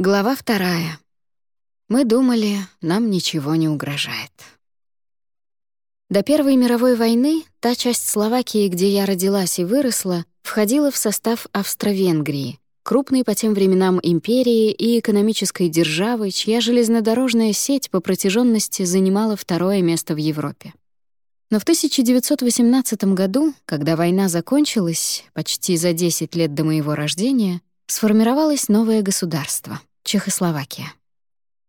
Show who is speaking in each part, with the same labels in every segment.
Speaker 1: Глава вторая. Мы думали, нам ничего не угрожает. До Первой мировой войны та часть Словакии, где я родилась и выросла, входила в состав Австро-Венгрии, крупной по тем временам империи и экономической державы, чья железнодорожная сеть по протяженности занимала второе место в Европе. Но в 1918 году, когда война закончилась, почти за 10 лет до моего рождения, сформировалось новое государство — Чехословакия.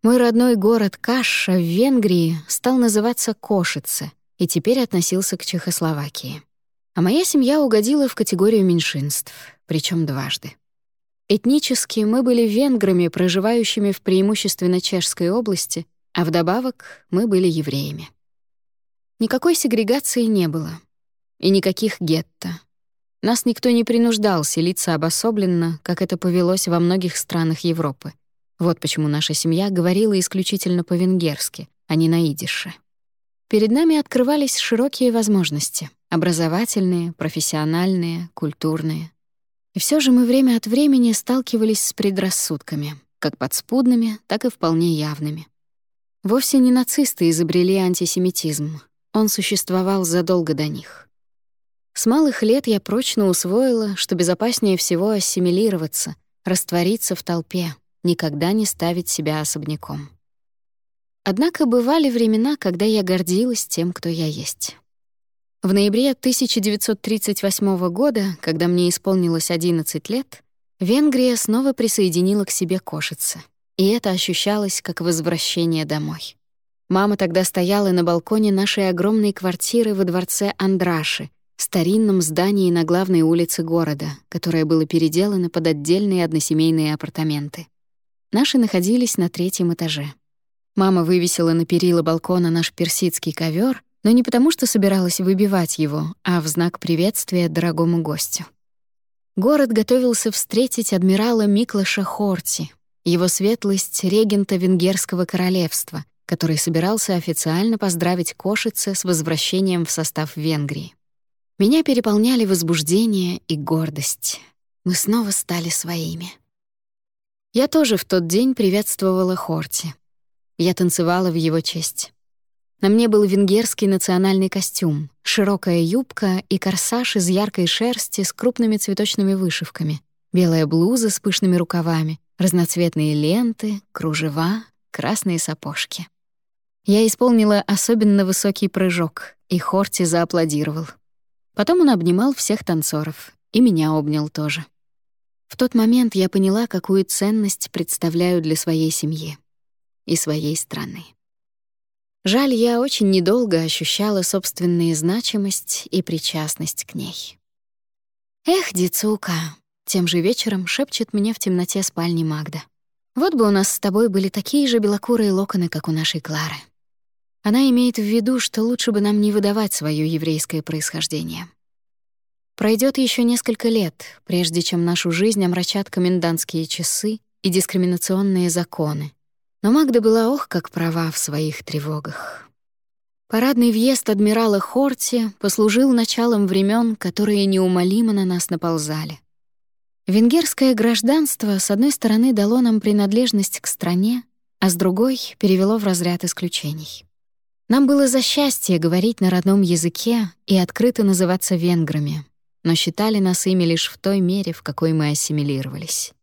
Speaker 1: Мой родной город Каша в Венгрии стал называться Кошице и теперь относился к Чехословакии. А моя семья угодила в категорию меньшинств, причем дважды. Этнически мы были венграми, проживающими в преимущественно Чешской области, а вдобавок мы были евреями. Никакой сегрегации не было. И никаких гетто. Нас никто не принуждал селиться обособленно, как это повелось во многих странах Европы. Вот почему наша семья говорила исключительно по-венгерски, а не на идише. Перед нами открывались широкие возможности — образовательные, профессиональные, культурные. И все же мы время от времени сталкивались с предрассудками, как подспудными, так и вполне явными. Вовсе не нацисты изобрели антисемитизм. Он существовал задолго до них. С малых лет я прочно усвоила, что безопаснее всего ассимилироваться, раствориться в толпе, никогда не ставить себя особняком. Однако бывали времена, когда я гордилась тем, кто я есть. В ноябре 1938 года, когда мне исполнилось 11 лет, Венгрия снова присоединила к себе кошицы, и это ощущалось как возвращение домой. Мама тогда стояла на балконе нашей огромной квартиры во дворце Андраши, старинном здании на главной улице города, которое было переделано под отдельные односемейные апартаменты. Наши находились на третьем этаже. Мама вывесила на перила балкона наш персидский ковер, но не потому, что собиралась выбивать его, а в знак приветствия дорогому гостю. Город готовился встретить адмирала Миклаша Хорти, его светлость регента Венгерского королевства, который собирался официально поздравить Кошице с возвращением в состав Венгрии. Меня переполняли возбуждение и гордость. Мы снова стали своими. Я тоже в тот день приветствовала Хорти. Я танцевала в его честь. На мне был венгерский национальный костюм, широкая юбка и корсаж из яркой шерсти с крупными цветочными вышивками, белая блуза с пышными рукавами, разноцветные ленты, кружева, красные сапожки. Я исполнила особенно высокий прыжок, и Хорти зааплодировал. Потом он обнимал всех танцоров, и меня обнял тоже. В тот момент я поняла, какую ценность представляю для своей семьи и своей страны. Жаль, я очень недолго ощущала собственную значимость и причастность к ней. «Эх, Дицука!» — тем же вечером шепчет мне в темноте спальни Магда. «Вот бы у нас с тобой были такие же белокурые локоны, как у нашей Клары». Она имеет в виду, что лучше бы нам не выдавать свое еврейское происхождение. Пройдет еще несколько лет, прежде чем нашу жизнь омрачат комендантские часы и дискриминационные законы. Но Магда была ох как права в своих тревогах. Парадный въезд адмирала Хорти послужил началом времен, которые неумолимо на нас наползали. Венгерское гражданство, с одной стороны, дало нам принадлежность к стране, а с другой — перевело в разряд исключений. Нам было за счастье говорить на родном языке и открыто называться венграми, но считали нас ими лишь в той мере, в какой мы ассимилировались.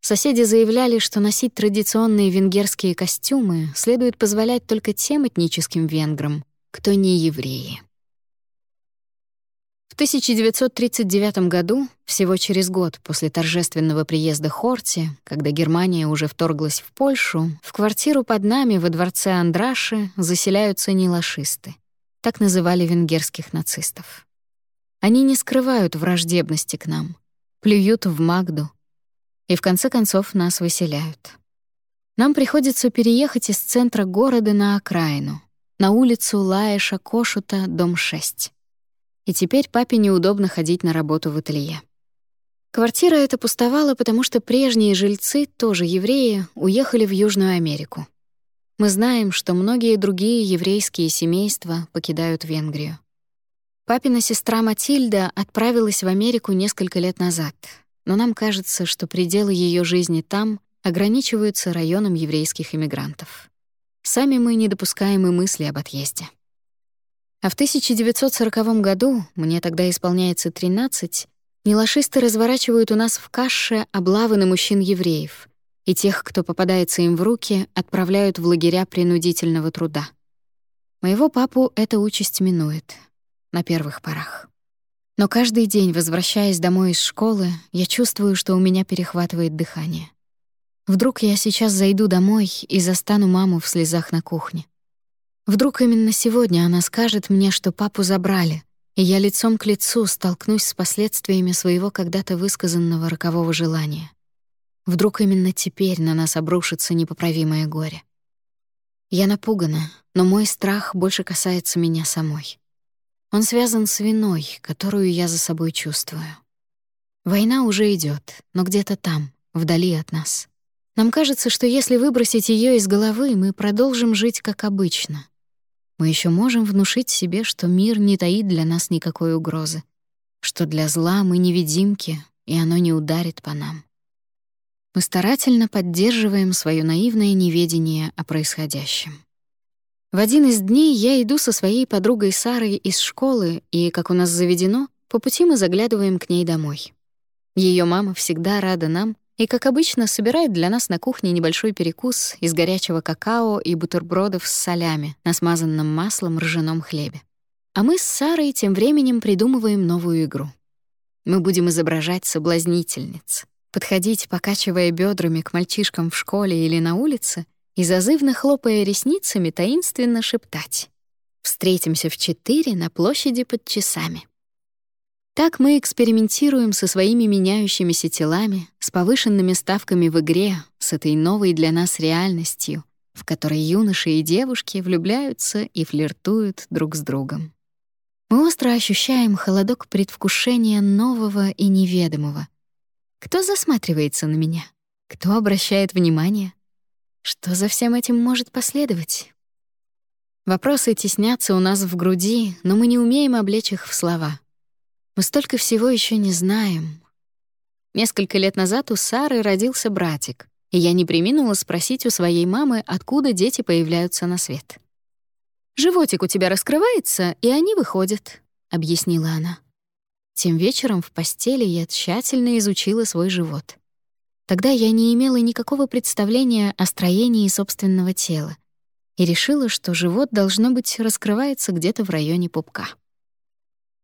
Speaker 1: Соседи заявляли, что носить традиционные венгерские костюмы следует позволять только тем этническим венграм, кто не евреи. В 1939 году, всего через год после торжественного приезда Хорти, когда Германия уже вторглась в Польшу, в квартиру под нами во дворце Андраши заселяются нелашисты. Так называли венгерских нацистов. Они не скрывают враждебности к нам, плюют в Магду и в конце концов нас выселяют. Нам приходится переехать из центра города на окраину, на улицу Лаэша Кошута, дом 6. И теперь папе неудобно ходить на работу в ателье. Квартира эта пустовала, потому что прежние жильцы, тоже евреи, уехали в Южную Америку. Мы знаем, что многие другие еврейские семейства покидают Венгрию. Папина сестра Матильда отправилась в Америку несколько лет назад, но нам кажется, что пределы ее жизни там ограничиваются районом еврейских иммигрантов. Сами мы не допускаем и мысли об отъезде. А в 1940 году, мне тогда исполняется 13, нелашисты разворачивают у нас в Каше облавы на мужчин-евреев, и тех, кто попадается им в руки, отправляют в лагеря принудительного труда. Моего папу эта участь минует на первых порах. Но каждый день, возвращаясь домой из школы, я чувствую, что у меня перехватывает дыхание. Вдруг я сейчас зайду домой и застану маму в слезах на кухне. Вдруг именно сегодня она скажет мне, что папу забрали, и я лицом к лицу столкнусь с последствиями своего когда-то высказанного рокового желания. Вдруг именно теперь на нас обрушится непоправимое горе. Я напугана, но мой страх больше касается меня самой. Он связан с виной, которую я за собой чувствую. Война уже идет, но где-то там, вдали от нас. Нам кажется, что если выбросить ее из головы, мы продолжим жить как обычно. Мы еще можем внушить себе, что мир не таит для нас никакой угрозы, что для зла мы невидимки, и оно не ударит по нам. Мы старательно поддерживаем свое наивное неведение о происходящем. В один из дней я иду со своей подругой Сарой из школы, и, как у нас заведено, по пути мы заглядываем к ней домой. Ее мама всегда рада нам и, как обычно, собирает для нас на кухне небольшой перекус из горячего какао и бутербродов с солями на смазанном маслом ржаном хлебе. А мы с Сарой тем временем придумываем новую игру. Мы будем изображать соблазнительниц, подходить, покачивая бедрами к мальчишкам в школе или на улице и, зазывно хлопая ресницами, таинственно шептать. «Встретимся в четыре на площади под часами». Так мы экспериментируем со своими меняющимися телами, с повышенными ставками в игре, с этой новой для нас реальностью, в которой юноши и девушки влюбляются и флиртуют друг с другом. Мы остро ощущаем холодок предвкушения нового и неведомого. Кто засматривается на меня? Кто обращает внимание? Что за всем этим может последовать? Вопросы теснятся у нас в груди, но мы не умеем облечь их в слова. Мы столько всего еще не знаем. Несколько лет назад у Сары родился братик, и я не преминула спросить у своей мамы, откуда дети появляются на свет. «Животик у тебя раскрывается, и они выходят», — объяснила она. Тем вечером в постели я тщательно изучила свой живот. Тогда я не имела никакого представления о строении собственного тела и решила, что живот, должно быть, раскрывается где-то в районе пупка.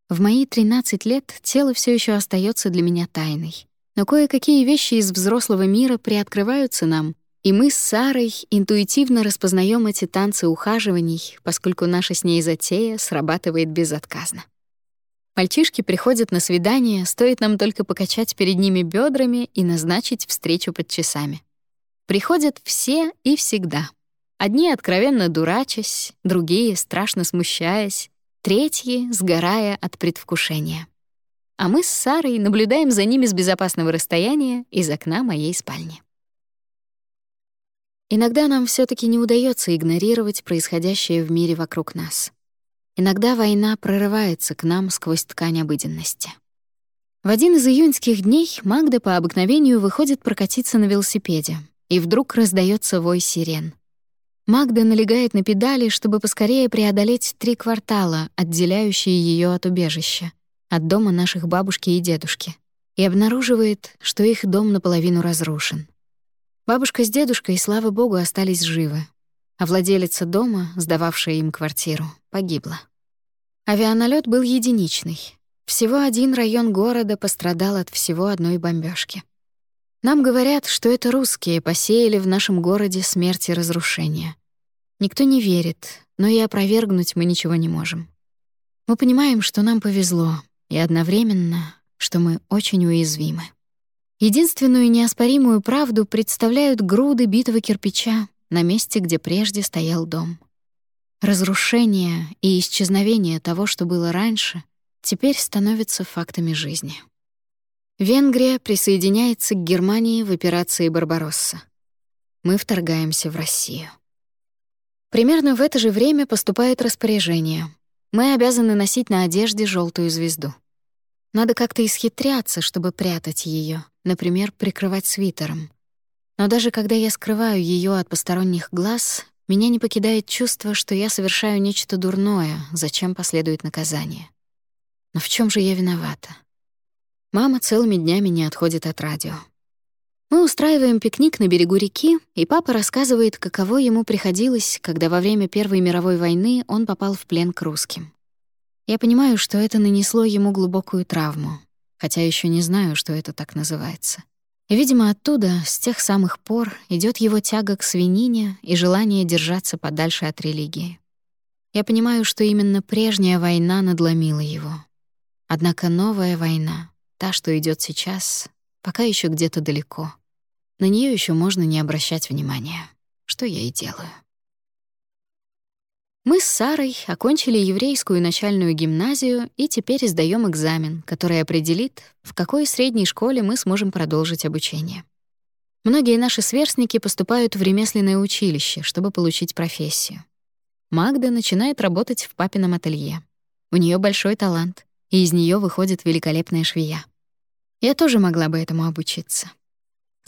Speaker 1: В мои 13 лет тело все еще остается для меня тайной. Но кое-какие вещи из взрослого мира приоткрываются нам, и мы с Сарой интуитивно распознаем эти танцы ухаживаний, поскольку наша с ней затея срабатывает безотказно. Мальчишки приходят на свидание, стоит нам только покачать перед ними бедрами и назначить встречу под часами. Приходят все и всегда. Одни откровенно дурачась, другие страшно смущаясь, третьи — сгорая от предвкушения. А мы с Сарой наблюдаем за ними с безопасного расстояния из окна моей спальни. Иногда нам все таки не удается игнорировать происходящее в мире вокруг нас. Иногда война прорывается к нам сквозь ткань обыденности. В один из июньских дней Магда по обыкновению выходит прокатиться на велосипеде, и вдруг раздается вой сирен. Магда налегает на педали, чтобы поскорее преодолеть три квартала, отделяющие ее от убежища, от дома наших бабушки и дедушки, и обнаруживает, что их дом наполовину разрушен. Бабушка с дедушкой, слава богу, остались живы, а владелица дома, сдававшая им квартиру, погибла. Авианалет был единичный. Всего один район города пострадал от всего одной бомбежки. Нам говорят, что это русские посеяли в нашем городе смерть и разрушение. Никто не верит, но и опровергнуть мы ничего не можем. Мы понимаем, что нам повезло, и одновременно, что мы очень уязвимы. Единственную неоспоримую правду представляют груды битого кирпича на месте, где прежде стоял дом. Разрушение и исчезновение того, что было раньше, теперь становятся фактами жизни. Венгрия присоединяется к Германии в операции «Барбаросса». Мы вторгаемся в Россию. Примерно в это же время поступает распоряжение. Мы обязаны носить на одежде желтую звезду. Надо как-то исхитряться, чтобы прятать ее, например, прикрывать свитером. Но даже когда я скрываю ее от посторонних глаз, меня не покидает чувство, что я совершаю нечто дурное, зачем последует наказание. Но в чем же я виновата? Мама целыми днями не отходит от радио. Мы устраиваем пикник на берегу реки, и папа рассказывает, каково ему приходилось, когда во время Первой мировой войны он попал в плен к русским. Я понимаю, что это нанесло ему глубокую травму, хотя еще не знаю, что это так называется. Видимо, оттуда, с тех самых пор, идет его тяга к свинине и желание держаться подальше от религии. Я понимаю, что именно прежняя война надломила его. Однако новая война, та, что идет сейчас, пока еще где-то далеко. На нее еще можно не обращать внимания, что я и делаю. Мы с Сарой окончили еврейскую начальную гимназию и теперь сдаем экзамен, который определит, в какой средней школе мы сможем продолжить обучение. Многие наши сверстники поступают в ремесленное училище, чтобы получить профессию. Магда начинает работать в папином ателье. У нее большой талант, и из нее выходит великолепная швея. Я тоже могла бы этому обучиться.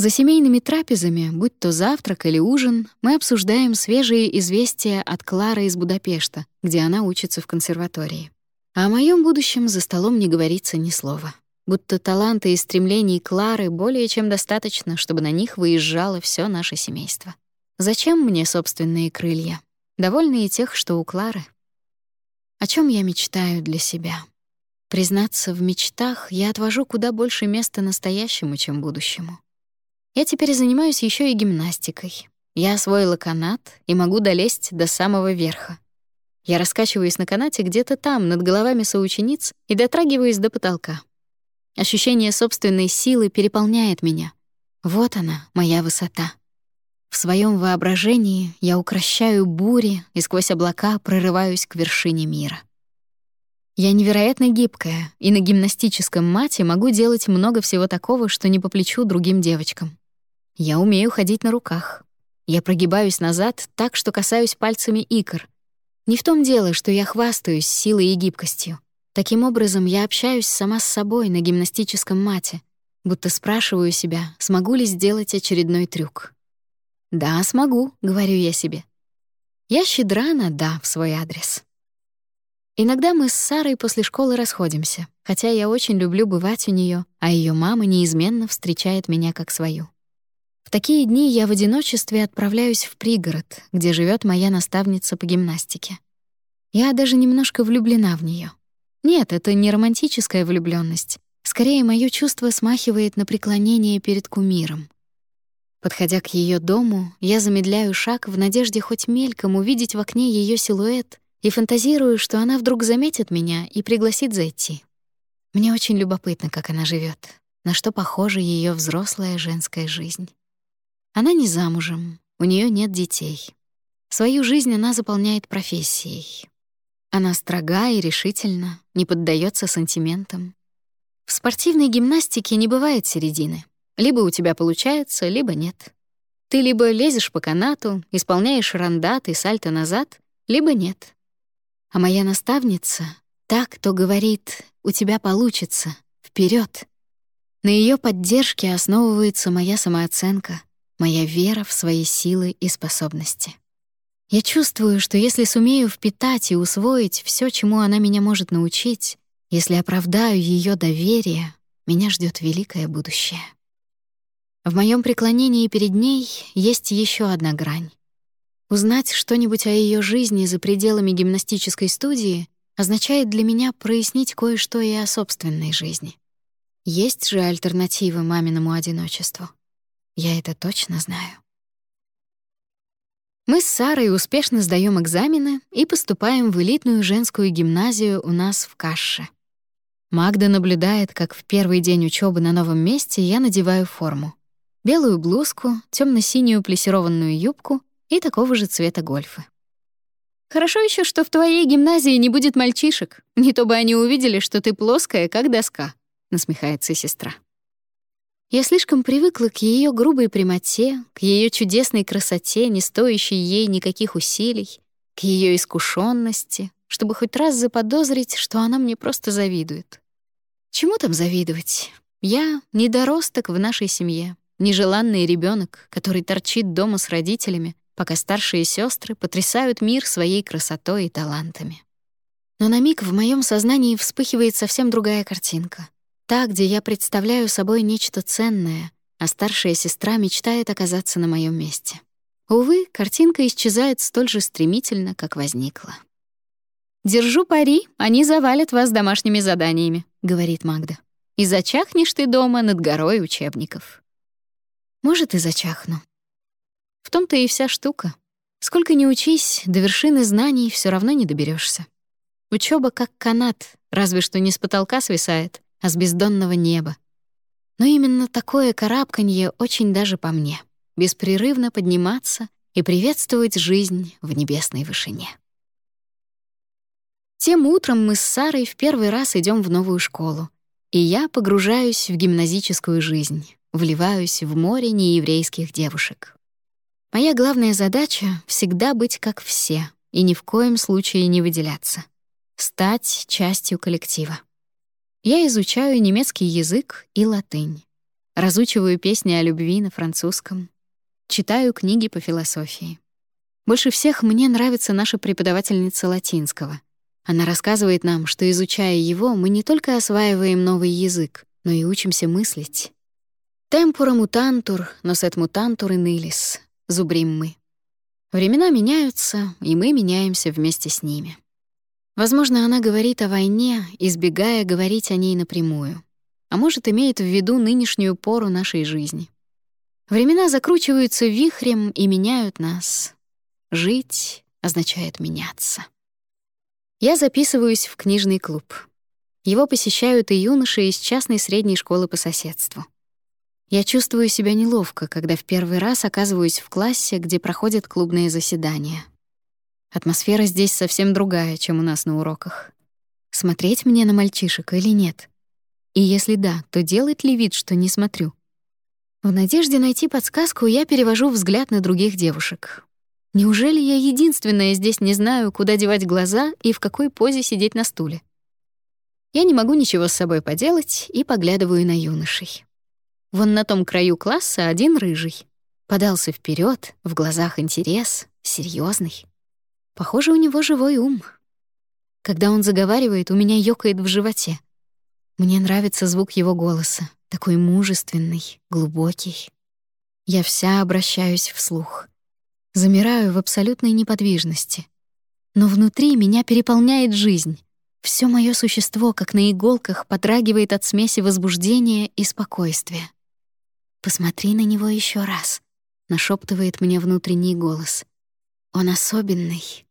Speaker 1: За семейными трапезами, будь то завтрак или ужин, мы обсуждаем свежие известия от Клары из Будапешта, где она учится в консерватории. А о моем будущем за столом не говорится ни слова. Будто таланты и стремлений Клары более чем достаточно, чтобы на них выезжало все наше семейство. Зачем мне собственные крылья? Довольны и тех, что у Клары. О чем я мечтаю для себя? Признаться, в мечтах я отвожу куда больше места настоящему, чем будущему. Я теперь занимаюсь еще и гимнастикой. Я освоила канат и могу долезть до самого верха. Я раскачиваюсь на канате где-то там, над головами соучениц, и дотрагиваюсь до потолка. Ощущение собственной силы переполняет меня. Вот она, моя высота. В своем воображении я укращаю бури и сквозь облака прорываюсь к вершине мира. Я невероятно гибкая, и на гимнастическом мате могу делать много всего такого, что не по плечу другим девочкам. Я умею ходить на руках. Я прогибаюсь назад так, что касаюсь пальцами икр. Не в том дело, что я хвастаюсь силой и гибкостью. Таким образом, я общаюсь сама с собой на гимнастическом мате, будто спрашиваю себя, смогу ли сделать очередной трюк. «Да, смогу», — говорю я себе. Я щедра на «да» в свой адрес. Иногда мы с Сарой после школы расходимся, хотя я очень люблю бывать у нее, а ее мама неизменно встречает меня как свою. В такие дни я в одиночестве отправляюсь в пригород, где живет моя наставница по гимнастике. Я даже немножко влюблена в нее. Нет, это не романтическая влюбленность. Скорее, мое чувство смахивает на преклонение перед кумиром. Подходя к ее дому, я замедляю шаг в надежде хоть мельком увидеть в окне ее силуэт и фантазирую, что она вдруг заметит меня и пригласит зайти. Мне очень любопытно, как она живет, на что похожа ее взрослая женская жизнь. Она не замужем, у нее нет детей. Свою жизнь она заполняет профессией. Она строга и решительна, не поддается сантиментам. В спортивной гимнастике не бывает середины. Либо у тебя получается, либо нет. Ты либо лезешь по канату, исполняешь рандат и сальто назад, либо нет. А моя наставница — та, кто говорит «у тебя получится, вперед. На ее поддержке основывается моя самооценка — моя вера в свои силы и способности. Я чувствую, что если сумею впитать и усвоить все, чему она меня может научить, если оправдаю ее доверие, меня ждет великое будущее. В моем преклонении перед ней есть еще одна грань. Узнать что-нибудь о ее жизни за пределами гимнастической студии означает для меня прояснить кое-что и о собственной жизни. Есть же альтернативы маминому одиночеству. Я это точно знаю. Мы с Сарой успешно сдаем экзамены и поступаем в элитную женскую гимназию у нас в Каше. Магда наблюдает, как в первый день учебы на новом месте я надеваю форму. Белую блузку, темно синюю плесированную юбку и такого же цвета гольфы. «Хорошо еще, что в твоей гимназии не будет мальчишек, не то бы они увидели, что ты плоская, как доска», — насмехается сестра. Я слишком привыкла к ее грубой прямоте, к ее чудесной красоте, не стоящей ей никаких усилий, к ее искушенности, чтобы хоть раз заподозрить, что она мне просто завидует. Чему там завидовать? Я — недоросток в нашей семье. нежеланный ребенок, который торчит дома с родителями, пока старшие сестры потрясают мир своей красотой и талантами. Но на миг в моем сознании вспыхивает совсем другая картинка. Та, где я представляю собой нечто ценное, а старшая сестра мечтает оказаться на моем месте. Увы, картинка исчезает столь же стремительно, как возникла. «Держу пари, они завалят вас домашними заданиями», — говорит Магда. «И зачахнешь ты дома над горой учебников». Может, и зачахну. В том-то и вся штука. Сколько ни учись, до вершины знаний все равно не доберешься. Учеба как канат, разве что не с потолка свисает, а с бездонного неба. Но именно такое карабканье очень даже по мне. Беспрерывно подниматься и приветствовать жизнь в небесной вышине. Тем утром мы с Сарой в первый раз идем в новую школу, и я погружаюсь в гимназическую жизнь, вливаюсь в море нееврейских девушек. Моя главная задача — всегда быть как все и ни в коем случае не выделяться стать частью коллектива. Я изучаю немецкий язык и латынь, разучиваю песни о любви на французском, читаю книги по философии. Больше всех мне нравится наша преподавательница латинского. Она рассказывает нам, что, изучая его, мы не только осваиваем новый язык, но и учимся мыслить. «Темпура мутантур, носет мутантур и нылис», — зубрим мы. Времена меняются, и мы меняемся вместе с ними. Возможно, она говорит о войне, избегая говорить о ней напрямую. А может, имеет в виду нынешнюю пору нашей жизни. Времена закручиваются вихрем и меняют нас. Жить означает меняться. Я записываюсь в книжный клуб. Его посещают и юноши из частной средней школы по соседству. Я чувствую себя неловко, когда в первый раз оказываюсь в классе, где проходят клубные заседания. Атмосфера здесь совсем другая, чем у нас на уроках. Смотреть мне на мальчишек или нет? И если да, то делать ли вид, что не смотрю? В надежде найти подсказку я перевожу взгляд на других девушек. Неужели я единственная здесь не знаю, куда девать глаза и в какой позе сидеть на стуле? Я не могу ничего с собой поделать и поглядываю на юношей. Вон на том краю класса один рыжий. Подался вперед, в глазах интерес, серьезный. Похоже, у него живой ум. Когда он заговаривает, у меня ёкает в животе. Мне нравится звук его голоса, такой мужественный, глубокий. Я вся обращаюсь вслух. Замираю в абсолютной неподвижности. Но внутри меня переполняет жизнь. Все мое существо, как на иголках, подрагивает от смеси возбуждения и спокойствия. «Посмотри на него еще раз», — нашептывает мне внутренний голос. «Он особенный,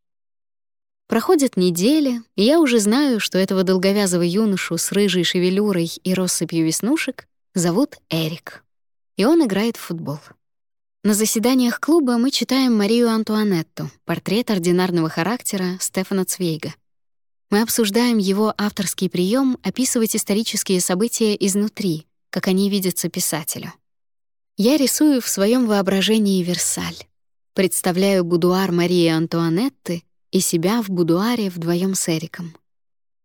Speaker 1: Проходят недели, и я уже знаю, что этого долговязого юношу с рыжей шевелюрой и россыпью веснушек зовут Эрик. И он играет в футбол. На заседаниях клуба мы читаем Марию Антуанетту, портрет ординарного характера Стефана Цвейга. Мы обсуждаем его авторский прием описывать исторические события изнутри, как они видятся писателю. Я рисую в своем воображении Версаль. Представляю будуар Марии Антуанетты и себя в будуаре вдвоем с Эриком.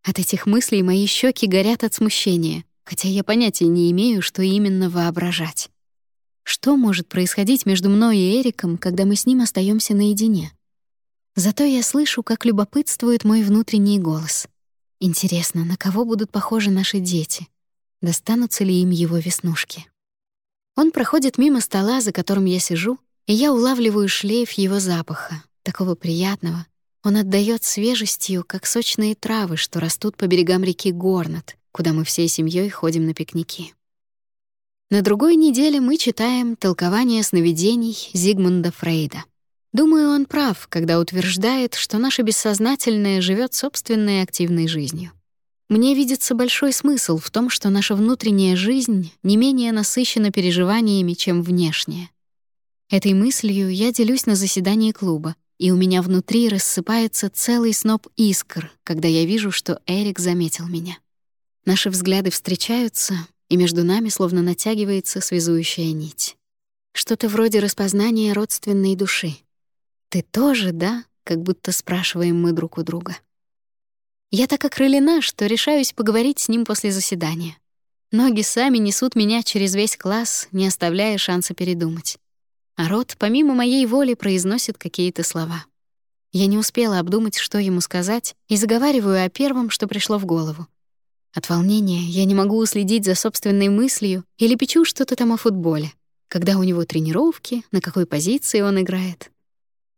Speaker 1: От этих мыслей мои щеки горят от смущения, хотя я понятия не имею, что именно воображать. Что может происходить между мной и Эриком, когда мы с ним остаемся наедине? Зато я слышу, как любопытствует мой внутренний голос. Интересно, на кого будут похожи наши дети? Достанутся ли им его веснушки? Он проходит мимо стола, за которым я сижу, и я улавливаю шлейф его запаха, такого приятного, он отдает свежестью, как сочные травы, что растут по берегам реки Горнат, куда мы всей семьей ходим на пикники. На другой неделе мы читаем «Толкование сновидений» Зигмунда Фрейда. Думаю, он прав, когда утверждает, что наше бессознательное живет собственной активной жизнью. Мне видится большой смысл в том, что наша внутренняя жизнь не менее насыщена переживаниями, чем внешняя. Этой мыслью я делюсь на заседании клуба, и у меня внутри рассыпается целый сноп искр, когда я вижу, что Эрик заметил меня. Наши взгляды встречаются, и между нами словно натягивается связующая нить. Что-то вроде распознания родственной души. «Ты тоже, да?» — как будто спрашиваем мы друг у друга. Я так окрылена, что решаюсь поговорить с ним после заседания. Ноги сами несут меня через весь класс, не оставляя шанса передумать. А рот, помимо моей воли, произносит какие-то слова. Я не успела обдумать, что ему сказать, и заговариваю о первом, что пришло в голову. От волнения я не могу уследить за собственной мыслью или печу что-то там о футболе. Когда у него тренировки, на какой позиции он играет.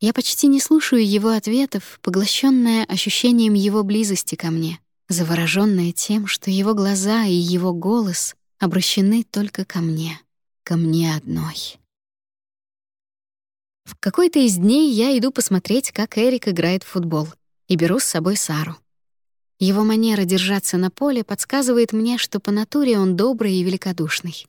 Speaker 1: Я почти не слушаю его ответов, поглощенная ощущением его близости ко мне, заворожённая тем, что его глаза и его голос обращены только ко мне, ко мне одной. В какой-то из дней я иду посмотреть, как Эрик играет в футбол, и беру с собой Сару. Его манера держаться на поле подсказывает мне, что по натуре он добрый и великодушный.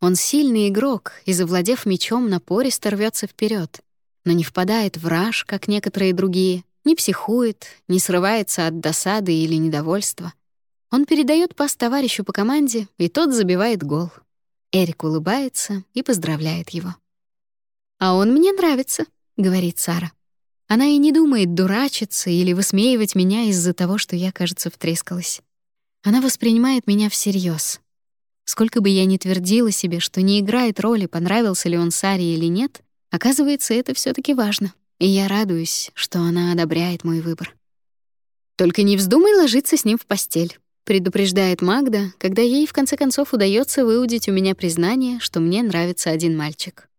Speaker 1: Он сильный игрок и, завладев мячом, напористо рвется вперед, но не впадает в раж, как некоторые другие, не психует, не срывается от досады или недовольства. Он передает пас товарищу по команде, и тот забивает гол. Эрик улыбается и поздравляет его. «А он мне нравится», — говорит Сара. Она и не думает дурачиться или высмеивать меня из-за того, что я, кажется, втрескалась. Она воспринимает меня всерьез. Сколько бы я ни твердила себе, что не играет роли, понравился ли он Саре или нет, оказывается, это все таки важно, и я радуюсь, что она одобряет мой выбор. «Только не вздумай ложиться с ним в постель», — предупреждает Магда, когда ей в конце концов удается выудить у меня признание, что мне нравится один мальчик.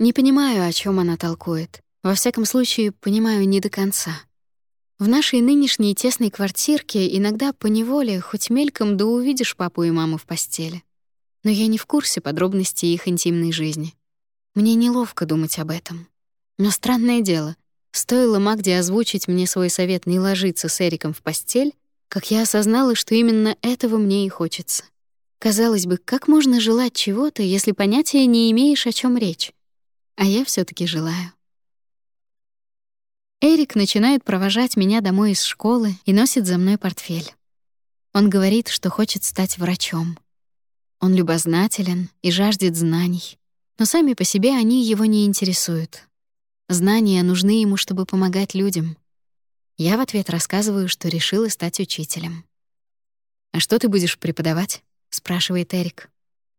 Speaker 1: Не понимаю, о чем она толкует. Во всяком случае, понимаю не до конца. В нашей нынешней тесной квартирке иногда по неволе хоть мельком да увидишь папу и маму в постели. Но я не в курсе подробностей их интимной жизни. Мне неловко думать об этом. Но странное дело, стоило Магде озвучить мне свой совет не ложиться с Эриком в постель, как я осознала, что именно этого мне и хочется. Казалось бы, как можно желать чего-то, если понятия не имеешь, о чем речь? А я все таки желаю. Эрик начинает провожать меня домой из школы и носит за мной портфель. Он говорит, что хочет стать врачом. Он любознателен и жаждет знаний, но сами по себе они его не интересуют. Знания нужны ему, чтобы помогать людям. Я в ответ рассказываю, что решила стать учителем. «А что ты будешь преподавать?» — спрашивает Эрик.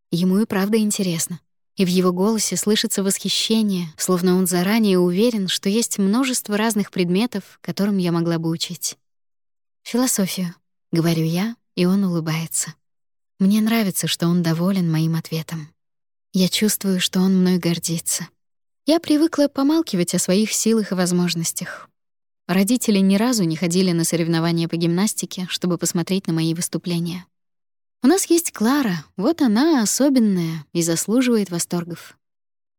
Speaker 1: Ему и правда интересно и в его голосе слышится восхищение, словно он заранее уверен, что есть множество разных предметов, которым я могла бы учить. «Философию», — говорю я, и он улыбается. Мне нравится, что он доволен моим ответом. Я чувствую, что он мной гордится. Я привыкла помалкивать о своих силах и возможностях. Родители ни разу не ходили на соревнования по гимнастике, чтобы посмотреть на мои выступления. У нас есть Клара, вот она особенная и заслуживает восторгов.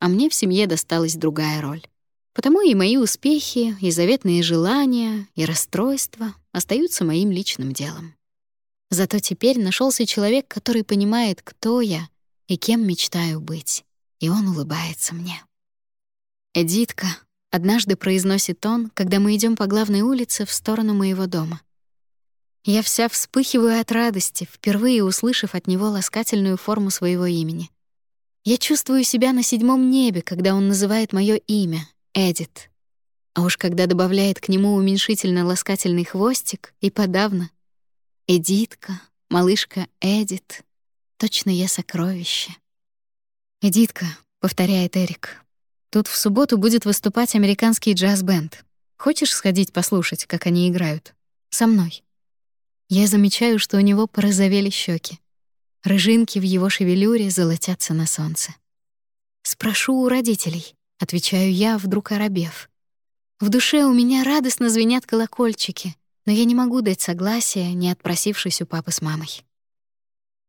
Speaker 1: А мне в семье досталась другая роль. Потому и мои успехи, и заветные желания, и расстройства остаются моим личным делом. Зато теперь нашелся человек, который понимает, кто я и кем мечтаю быть, и он улыбается мне. «Эдитка», — однажды произносит он, когда мы идем по главной улице в сторону моего дома — я вся вспыхиваю от радости, впервые услышав от него ласкательную форму своего имени. Я чувствую себя на седьмом небе, когда он называет мое имя — Эдит. А уж когда добавляет к нему уменьшительно-ласкательный хвостик, и подавно. Эдитка, малышка Эдит, точно я сокровище. «Эдитка», — повторяет Эрик, — «тут в субботу будет выступать американский джаз-бенд. Хочешь сходить послушать, как они играют? Со мной». Я замечаю, что у него порозовели щеки. Рыжинки в его шевелюре золотятся на солнце. «Спрошу у родителей», — отвечаю я, вдруг оробев. В душе у меня радостно звенят колокольчики, но я не могу дать согласия, не отпросившись у папы с мамой.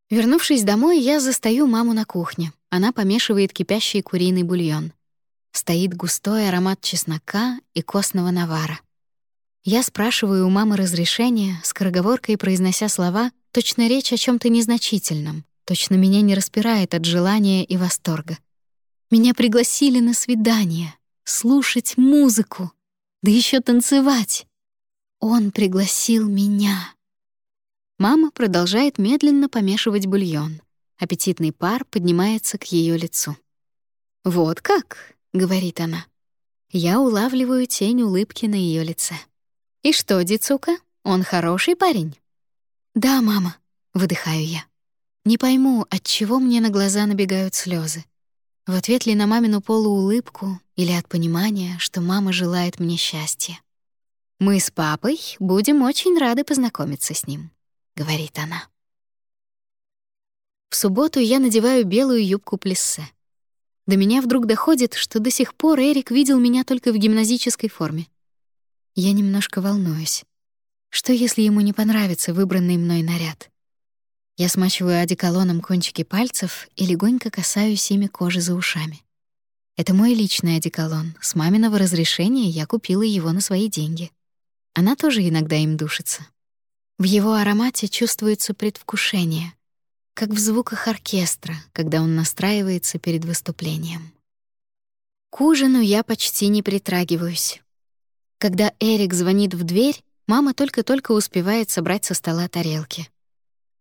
Speaker 1: Вернувшись домой, я застаю маму на кухне. Она помешивает кипящий куриный бульон. Стоит густой аромат чеснока и костного навара. Я спрашиваю у мамы разрешения, скороговоркой произнося слова, точно речь о чем то незначительном, точно меня не распирает от желания и восторга. Меня пригласили на свидание, слушать музыку, да еще танцевать. Он пригласил меня. Мама продолжает медленно помешивать бульон. Аппетитный пар поднимается к ее лицу. «Вот как?» — говорит она. Я улавливаю тень улыбки на ее лице. «И что, Дицука, он хороший парень?» «Да, мама», — выдыхаю я. Не пойму, от чего мне на глаза набегают слезы. В ответ ли на мамину полуулыбку или от понимания, что мама желает мне счастья. «Мы с папой будем очень рады познакомиться с ним», — говорит она. В субботу я надеваю белую юбку плиссе. До меня вдруг доходит, что до сих пор Эрик видел меня только в гимназической форме. Я немножко волнуюсь. Что, если ему не понравится выбранный мной наряд? Я смачиваю одеколоном кончики пальцев и легонько касаюсь ими кожи за ушами. Это мой личный одеколон. С маминого разрешения я купила его на свои деньги. Она тоже иногда им душится. В его аромате чувствуется предвкушение, как в звуках оркестра, когда он настраивается перед выступлением. К ужину я почти не притрагиваюсь. Когда Эрик звонит в дверь, мама только-только успевает собрать со стола тарелки.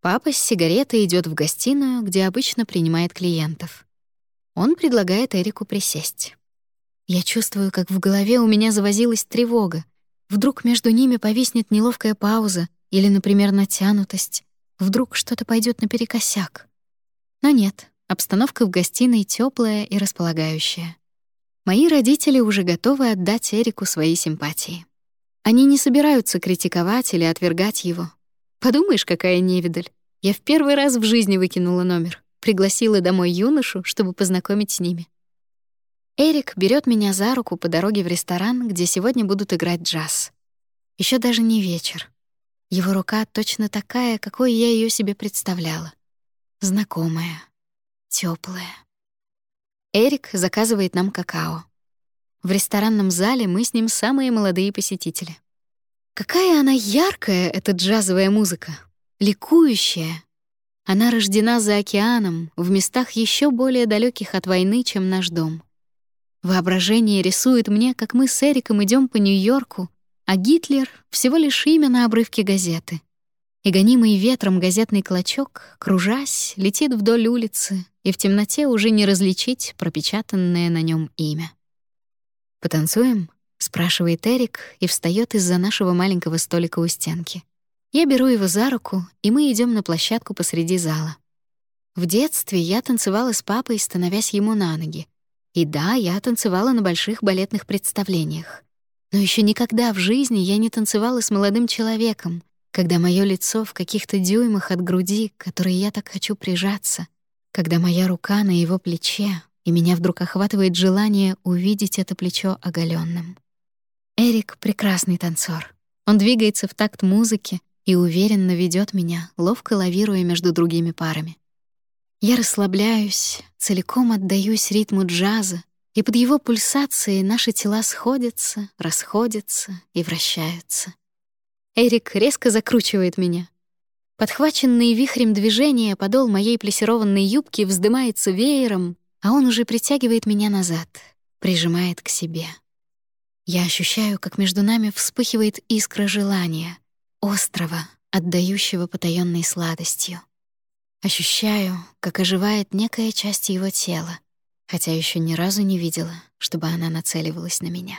Speaker 1: Папа с сигаретой идет в гостиную, где обычно принимает клиентов. Он предлагает Эрику присесть. Я чувствую, как в голове у меня завозилась тревога. Вдруг между ними повиснет неловкая пауза или, например, натянутость. Вдруг что-то пойдет наперекосяк. Но нет, обстановка в гостиной теплая и располагающая. Мои родители уже готовы отдать Эрику свои симпатии. Они не собираются критиковать или отвергать его. Подумаешь, какая невидаль. Я в первый раз в жизни выкинула номер, пригласила домой юношу, чтобы познакомить с ними. Эрик берет меня за руку по дороге в ресторан, где сегодня будут играть джаз. Еще даже не вечер. Его рука точно такая, какой я ее себе представляла. Знакомая, теплая. Эрик заказывает нам какао. В ресторанном зале мы с ним самые молодые посетители. Какая она яркая, эта джазовая музыка, ликующая. Она рождена за океаном, в местах еще более далеких от войны, чем наш дом. Воображение рисует мне, как мы с Эриком идем по Нью-Йорку, а Гитлер — всего лишь имя на обрывке газеты. И гонимый ветром газетный клочок, кружась, летит вдоль улицы, и в темноте уже не различить пропечатанное на нем имя. «Потанцуем?» спрашивает Эрик и встает из-за нашего маленького столика у стенки. Я беру его за руку, и мы идем на площадку посреди зала. В детстве я танцевала с папой, становясь ему на ноги. И да, я танцевала на больших балетных представлениях. Но еще никогда в жизни я не танцевала с молодым человеком, когда мое лицо в каких-то дюймах от груди, к которой я так хочу прижаться, когда моя рука на его плече, и меня вдруг охватывает желание увидеть это плечо оголенным. Эрик — прекрасный танцор. Он двигается в такт музыки и уверенно ведет меня, ловко лавируя между другими парами. Я расслабляюсь, целиком отдаюсь ритму джаза, и под его пульсацией наши тела сходятся, расходятся и вращаются. Эрик резко закручивает меня. Подхваченный вихрем движения подол моей плесированной юбки вздымается веером, а он уже притягивает меня назад, прижимает к себе. Я ощущаю, как между нами вспыхивает искра желания, острого, отдающего потаённой сладостью. Ощущаю, как оживает некая часть его тела, хотя еще ни разу не видела, чтобы она нацеливалась на меня.